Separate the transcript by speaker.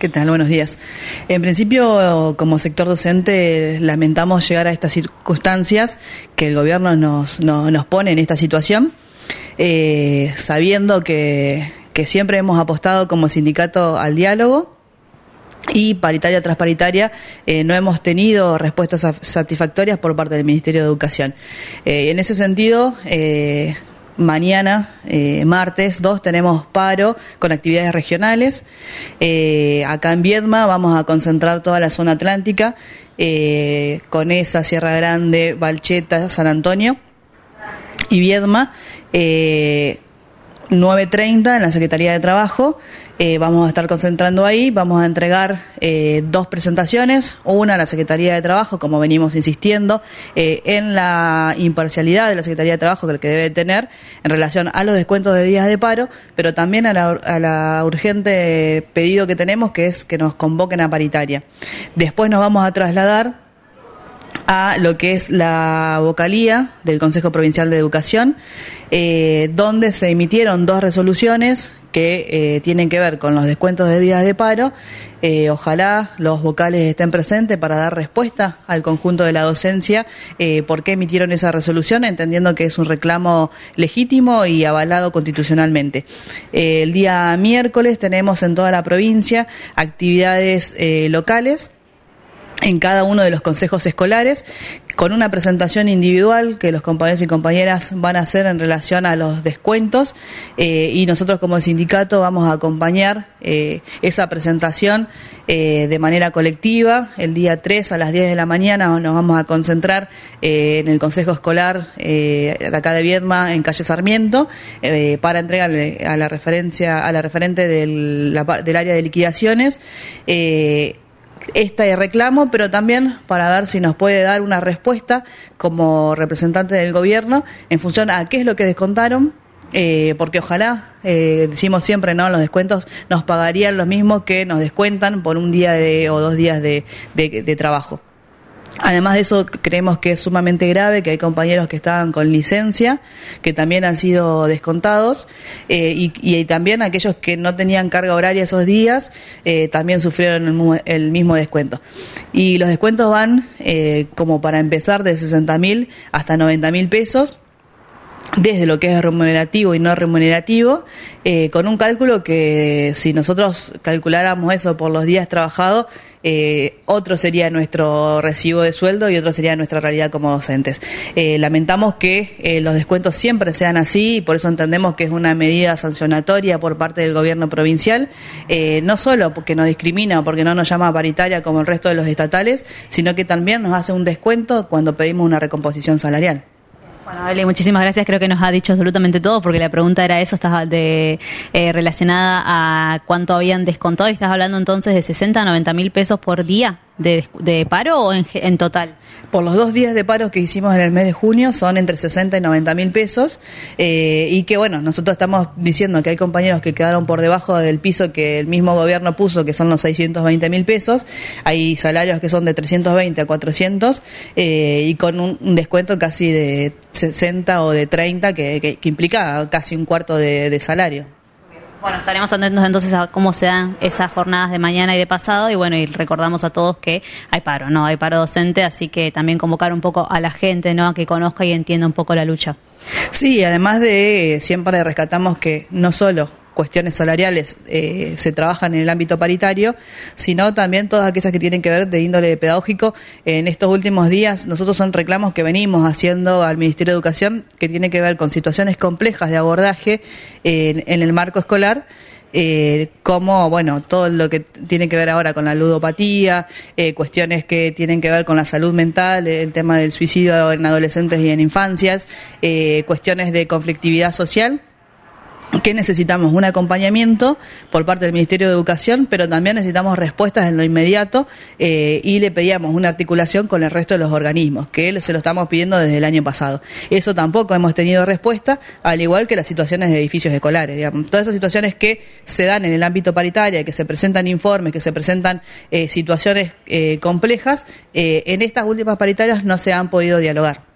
Speaker 1: ¿Qué tal? Buenos días. En principio, como sector docente, lamentamos llegar a estas circunstancias que el gobierno nos, nos, pone en esta situación, eh, sabiendo que, siempre hemos apostado como sindicato al diálogo y paritaria tras paritaria eh, no hemos tenido respuestas satisfactorias por parte del Ministerio de Educación. Eh, en ese sentido, Mañana, eh, martes 2, tenemos paro con actividades regionales. Eh, acá en Viedma vamos a concentrar toda la zona atlántica, eh, con esa Sierra Grande, Valcheta, San Antonio y Viedma. 9.30 en la Secretaría de Trabajo. Eh, vamos a estar concentrando ahí, vamos a entregar eh, dos presentaciones, una a la Secretaría de Trabajo, como venimos insistiendo, eh, en la imparcialidad de la Secretaría de Trabajo que el que debe tener en relación a los descuentos de días de paro, pero también a la, a la urgente pedido que tenemos, que es que nos convoquen a paritaria. Después nos vamos a trasladar a lo que es la vocalía del Consejo Provincial de Educación, eh, donde se emitieron dos resoluciones que eh, tienen que ver con los descuentos de días de paro. Eh, ojalá los vocales estén presentes para dar respuesta al conjunto de la docencia por qué emitieron esa resolución, entendiendo que es un reclamo legítimo y avalado constitucionalmente. el día miércoles tenemos en toda la provincia actividades locales en cada uno de los consejos escolares con una presentación individual que los compañeros y compañeras van a hacer en relación a los descuentos eh, y nosotros como sindicato vamos a acompañar eh, esa presentación eh, de manera colectiva. El día 3 a las 10 de la mañana nos vamos a concentrar en el Consejo Escolar de acá de Viedma en calle Sarmiento para entregarle a la referencia a la referente del, del área de liquidaciones este reclamo, pero también para ver si nos puede dar una respuesta como representante del gobierno en función a qué es lo que descontaron, eh, porque ojalá, eh, decimos siempre, ¿no? Los descuentos nos pagarían lo mismo que nos descuentan por un día de, o dos días de trabajo. Además de eso, creemos que es sumamente grave que hay compañeros que estaban con licencia, que también han sido descontados, eh, y, también aquellos que no tenían carga horaria esos días, eh, también sufrieron el, mismo descuento. Y los descuentos van, eh, como para empezar, de 60 mil hasta 90 mil pesos desde lo que es remunerativo y no remunerativo, eh, con un cálculo que si nosotros calculáramos eso por los días trabajados, eh, otro sería nuestro recibo de sueldo y otro sería nuestra realidad como docentes. Eh, lamentamos que los descuentos siempre sean así y por eso entendemos que es una medida sancionatoria por parte del gobierno provincial, no solo porque nos discrimina o porque no nos llama paritaria como el resto de los estatales, sino que también nos hace un descuento cuando pedimos una recomposición salarial.
Speaker 2: Bueno, muchísimas gracias. Creo que nos ha dicho absolutamente todo, porque la pregunta era eso, estás de, eh, relacionada a cuánto habían descontado y estás hablando entonces de 60 a 90 mil pesos por día de, paro o en, total?
Speaker 1: Por los dos días de paro que hicimos en el mes de junio son entre 60 y 90 mil pesos eh, y que bueno, nosotros estamos diciendo que hay compañeros que quedaron por debajo del piso que el mismo gobierno puso, que son los 620 mil pesos, hay salarios que son de 320 a 400 eh, y con un, descuento casi de 60 o de 30 que, implica casi un cuarto de salario.
Speaker 2: Bueno, estaremos atentos entonces a cómo se dan esas jornadas de mañana y de pasado y bueno, y recordamos a todos que hay paro, ¿no? Hay paro docente, así que también convocar un poco a la gente, ¿no? A que conozca y entienda un poco la lucha.
Speaker 1: Sí, además de siempre rescatamos que no solo cuestiones salariales eh, se trabajan en el ámbito paritario, sino también todas aquellas que tienen que ver de índole pedagógico. En estos últimos días nosotros son reclamos que venimos haciendo al Ministerio de Educación que tiene que ver con situaciones complejas de abordaje en, el marco escolar. Eh, como, bueno, todo lo que tiene que ver ahora con la ludopatía, eh, cuestiones que tienen que ver con la salud mental, el tema del suicidio en adolescentes y en infancias, eh, cuestiones de conflictividad social que necesitamos un acompañamiento por parte del Ministerio de Educación, pero también necesitamos respuestas en lo inmediato eh, y le pedíamos una articulación con el resto de los organismos, que se lo estamos pidiendo desde el año pasado. Eso tampoco hemos tenido respuesta, al igual que las situaciones de edificios escolares. Todas esas situaciones que se dan en el ámbito paritario, que se presentan informes, que se presentan eh, situaciones eh, complejas, en estas últimas paritarias no se han podido dialogar.